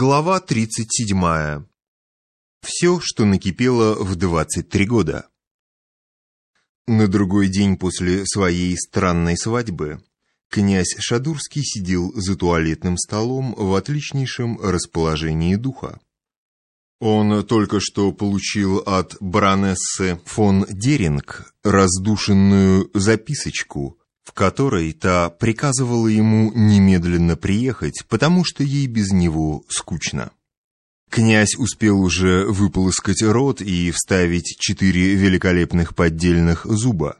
Глава 37. Все, что накипело в 23 года. На другой день после своей странной свадьбы князь Шадурский сидел за туалетным столом в отличнейшем расположении духа. Он только что получил от баронессы фон Деринг раздушенную записочку, в которой та приказывала ему немедленно приехать, потому что ей без него скучно. Князь успел уже выполоскать рот и вставить четыре великолепных поддельных зуба.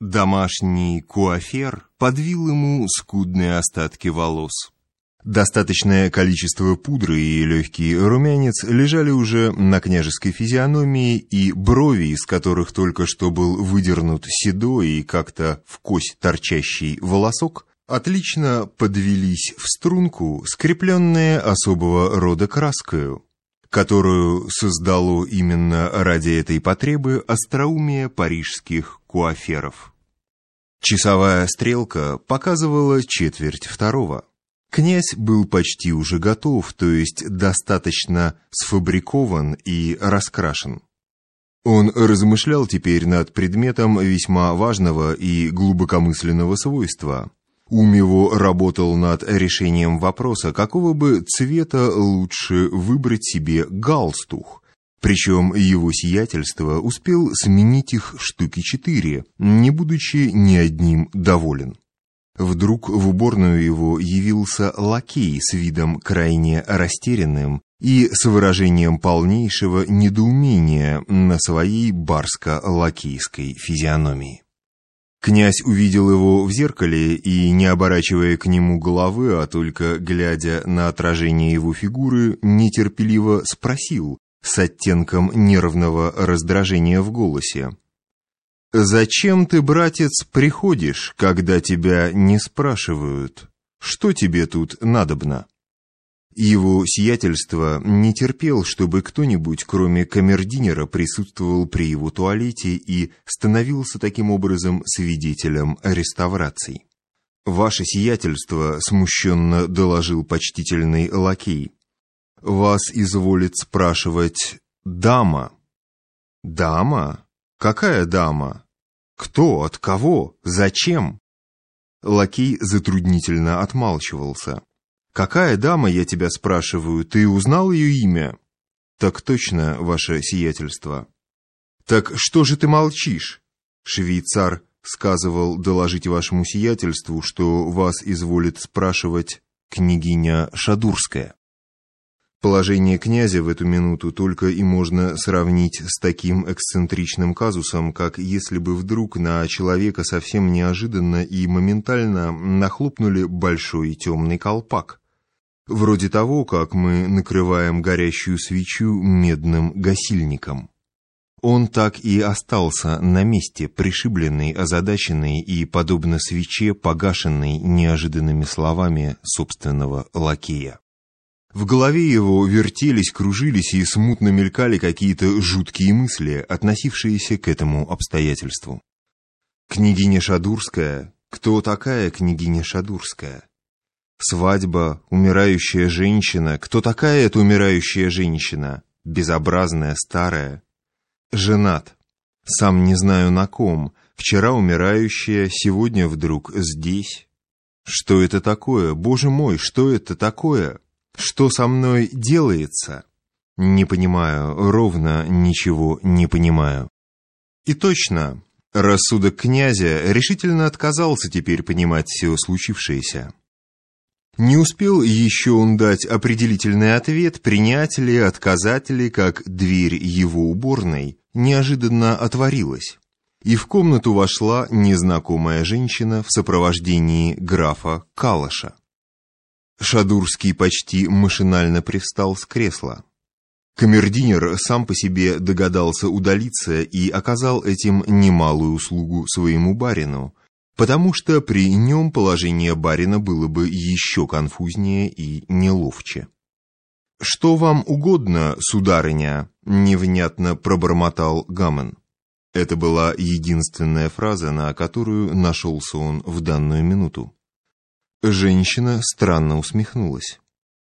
Домашний куафер подвил ему скудные остатки волос. Достаточное количество пудры и легкий румянец лежали уже на княжеской физиономии, и брови, из которых только что был выдернут седой и как-то в кость торчащий волосок, отлично подвелись в струнку, скрепленные особого рода краскою, которую создало именно ради этой потребы остроумие парижских куаферов. Часовая стрелка показывала четверть второго. Князь был почти уже готов, то есть достаточно сфабрикован и раскрашен. Он размышлял теперь над предметом весьма важного и глубокомысленного свойства. Ум его работал над решением вопроса, какого бы цвета лучше выбрать себе галстух. Причем его сиятельство успел сменить их штуки четыре, не будучи ни одним доволен. Вдруг в уборную его явился лакей с видом крайне растерянным и с выражением полнейшего недоумения на своей барско-лакейской физиономии. Князь увидел его в зеркале и, не оборачивая к нему головы, а только глядя на отражение его фигуры, нетерпеливо спросил с оттенком нервного раздражения в голосе. «Зачем ты, братец, приходишь, когда тебя не спрашивают? Что тебе тут надобно?» Его сиятельство не терпел, чтобы кто-нибудь, кроме камердинера, присутствовал при его туалете и становился таким образом свидетелем реставраций. «Ваше сиятельство», — смущенно доложил почтительный лакей, — «вас изволит спрашивать дама». «Дама?» Какая дама? Кто? От кого? Зачем? Лакей затруднительно отмалчивался. «Какая дама, я тебя спрашиваю? Ты узнал ее имя?» «Так точно, ваше сиятельство». «Так что же ты молчишь?» Швейцар сказывал доложить вашему сиятельству, что вас изволит спрашивать княгиня Шадурская. Положение князя в эту минуту только и можно сравнить с таким эксцентричным казусом, как если бы вдруг на человека совсем неожиданно и моментально нахлопнули большой темный колпак. Вроде того, как мы накрываем горящую свечу медным гасильником. Он так и остался на месте, пришибленный, озадаченный и, подобно свече, погашенный неожиданными словами собственного лакея. В голове его вертелись, кружились и смутно мелькали какие-то жуткие мысли, относившиеся к этому обстоятельству. Княгиня Шадурская? Кто такая княгиня Шадурская? Свадьба, умирающая женщина. Кто такая эта умирающая женщина? Безобразная, старая. Женат. Сам не знаю на ком. Вчера умирающая, сегодня вдруг здесь. Что это такое? Боже мой, что это такое? Что со мной делается? Не понимаю, ровно ничего не понимаю. И точно, рассудок князя решительно отказался теперь понимать все случившееся. Не успел еще он дать определительный ответ, принять ли, отказать ли, как дверь его уборной неожиданно отворилась, и в комнату вошла незнакомая женщина в сопровождении графа Калаша. Шадурский почти машинально привстал с кресла. Камердинер сам по себе догадался удалиться и оказал этим немалую услугу своему барину, потому что при нем положение барина было бы еще конфузнее и неловче. «Что вам угодно, сударыня?» — невнятно пробормотал Гамон. Это была единственная фраза, на которую нашелся он в данную минуту. Женщина странно усмехнулась.